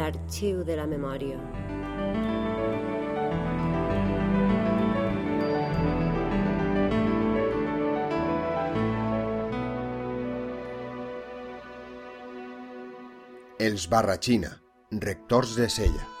l'arxiu de la memòria. Els Barratxina, rectors de Sella.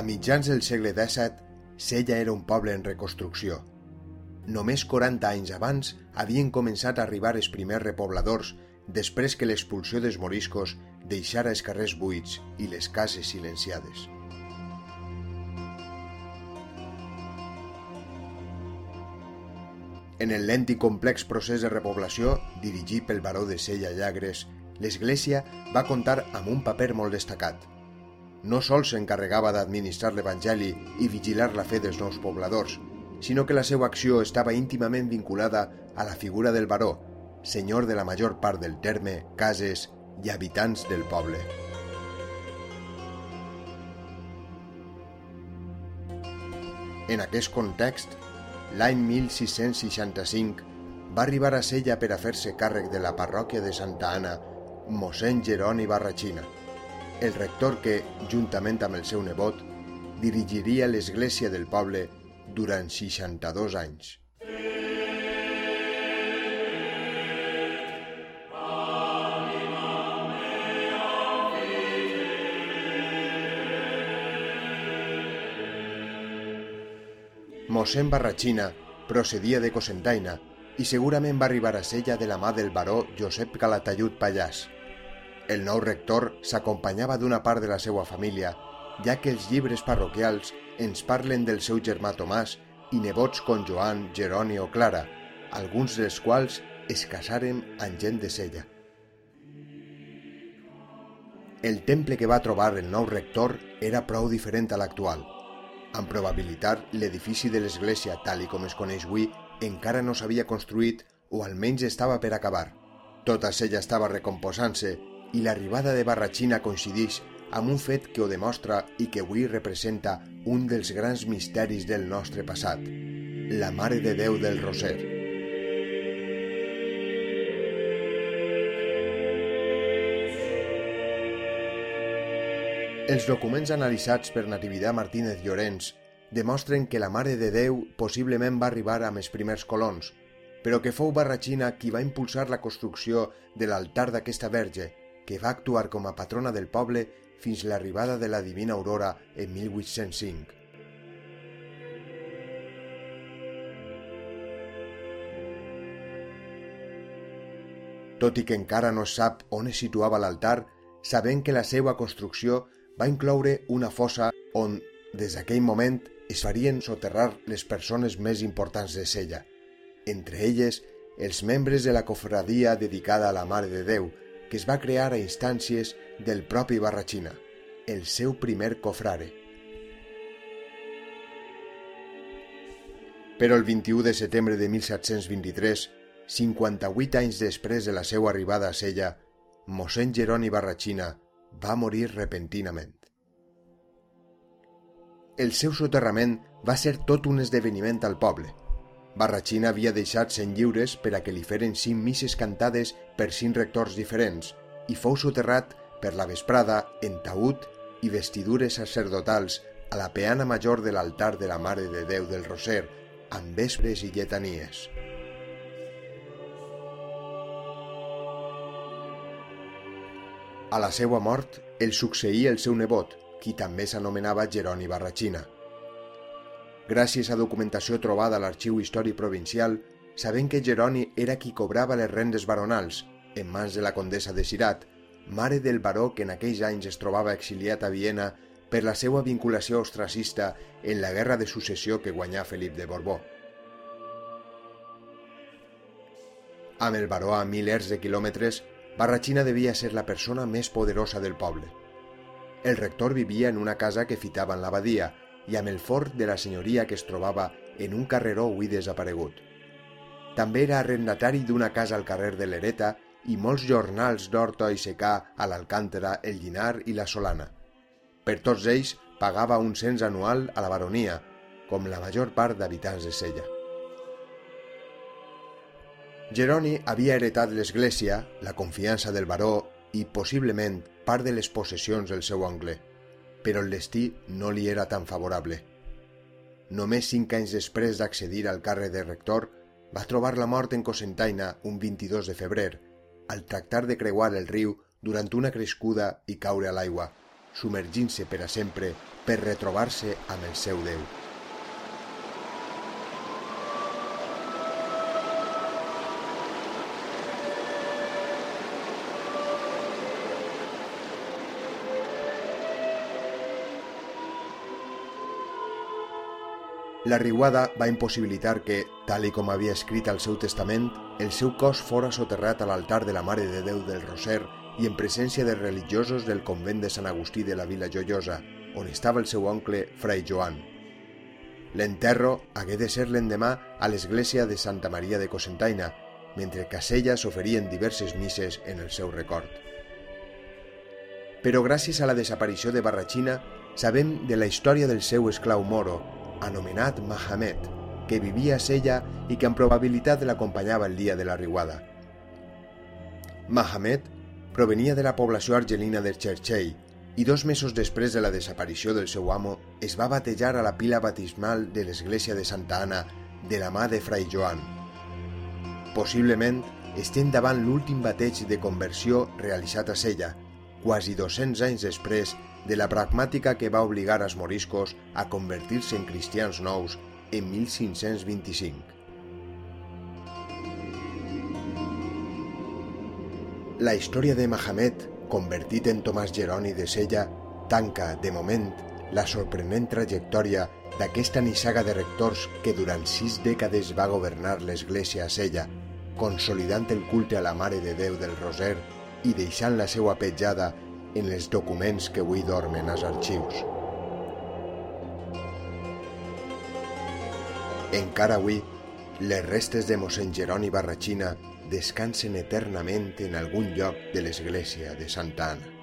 A mitjans del segle XVII, Sella era un poble en reconstrucció. Només 40 anys abans havien començat a arribar els primers repobladors després que l'expulsió dels moriscos deixara els carrers buits i les cases silenciades. En el lent i complex procés de repoblació, dirigit pel baró de Sella Llagres, l'Església va comptar amb un paper molt destacat. No sols s'encarregava d'administrar l'Evangeli i vigilar la fe dels nous pobladors, sinó que la seva acció estava íntimament vinculada a la figura del baró, senyor de la major part del terme, cases i habitants del poble. En aquest context, l'any 1665 va arribar a Sella per a fer-se càrrec de la parròquia de Santa Anna mossèn Jeroni Barratxina, el rector que, juntament amb el seu nebot, dirigiria l'església del poble durant 62 anys. Mossèn Barratxina procedia de Cosentaina i segurament va arribar a Sella de la mà del baró Josep Calatayud Pallàs. El nou rector s'acompanyava d'una part de la seva família, ja que els llibres parroquials ens parlen del seu germà Tomàs i nebots com Joan, Jeroni o Clara, alguns dels quals es casaren amb gent de Sella. El temple que va trobar el nou rector era prou diferent a l'actual. Amb probabilitat, l'edifici de l'església, tal i com es coneix avui, encara no s'havia construït o almenys estava per acabar. Tota Sella estava recomposant-se i l'arribada de Barratxina coincideix amb un fet que ho demostra i que avui representa un dels grans misteris del nostre passat, la Mare de Déu del Roser. Els documents analitzats per Natividad Martínez Llorenç demostren que la Mare de Déu possiblement va arribar amb els primers colons, però que fou Barratxina qui va impulsar la construcció de l'altar d'aquesta verge, que va actuar com a patrona del poble fins l'arribada de la Divina Aurora en 1805. Tot i que encara no sap on es situava l'altar, sabent que la seva construcció va incloure una fossa on, des d'aquell moment, es farien soterrar les persones més importants de Sella, entre elles els membres de la cofradia dedicada a la Mare de Déu, que es va crear a instàncies del propi Barratxina, el seu primer cofrare. Però el 21 de setembre de 1723, 58 anys després de la seva arribada a Sella, mossèn Jeroni Barratxina va morir repentinament. El seu soterrament va ser tot un esdeveniment al poble. Barratxina havia deixat cent lliures per a que li feren cinc misses cantades per cinc rectors diferents i fou soterrat per la vesprada en taüt i vestidures sacerdotals a la peana major de l'altar de la Mare de Déu del Roser, amb vespres i lletanies. A la seva mort, el succeí el seu nebot, qui també s'anomenava Jeroni Barratxina. Gràcies a documentació trobada a l'Arxiu Històric Provincial, sabem que Jeroni era qui cobrava les rendes baronals, en mans de la condessa de Sirat, mare del baró que en aquells anys es trobava exiliat a Viena per la seva vinculació ostracista en la guerra de successió que guanyà Felip de Borbó. Amb el baró a milers de quilòmetres, Barratxina devia ser la persona més poderosa del poble. El rector vivia en una casa que fitava en l'abadia i amb el fort de la senyoria que es trobava en un carreró avui desaparegut. També era arrendatari d'una casa al carrer de l'Ereta i molts jornals d'Horta i Secà a l'Alcàntara, el Llinar i la Solana. Per tots ells pagava un cens anual a la baronia, com la major part d'habitants de Sella. Geroni havia heretat l'església, la confiança del baró i, possiblement, part de les possessions del seu oncle, però el destí no li era tan favorable. Només cinc anys després d'accedir al càrrec de rector, va trobar la mort en Cosentaina un 22 de febrer, al tractar de creuar el riu durant una crescuda i caure a l'aigua, submergint-se per a sempre per retrobar-se amb el seu Déu. La riuada va impossibilitar que, tal i com havia escrit al seu testament, el seu cos fora soterrat a l'altar de la Mare de Déu del Roser i en presència de religiosos del convent de Sant Agustí de la Vila Joiosa, on estava el seu oncle, Fray Joan. L'enterro hagué de ser l'endemà a l'església de Santa Maria de Cosentaina, mentre que a Sella s'oferien diverses misses en el seu record. Però gràcies a la desaparició de Barratxina sabem de la història del seu esclau moro, anomenat Mahamet, que vivia a Sella i que amb probabilitat l'acompanyava el dia de la riuada. Mahamet provenia de la població argelina de Cherchey i dos mesos després de la desaparició del seu amo es va batejar a la pila batismal de l'església de Santa Anna de la mà de Fray Joan. Possiblement estem davant l'últim bateig de conversió realitzat a Sella, quasi 200 anys després de la pragmàtica que va obligar als moriscos a convertir-se en cristians nous en 1525. La història de Mahamet, convertit en Tomàs Geroni de Sella, tanca, de moment, la sorprenent trajectòria d'aquesta nissaga de rectors que durant sis dècades va governar l'Església a Sella, consolidant el culte a la Mare de Déu del Roser i deixant la seva petjada en els documents que avui dormen als arxius. Encara avui, les restes de mossèn Jeroni Barratxina descansen eternament en algun lloc de l'església de Santa Anna.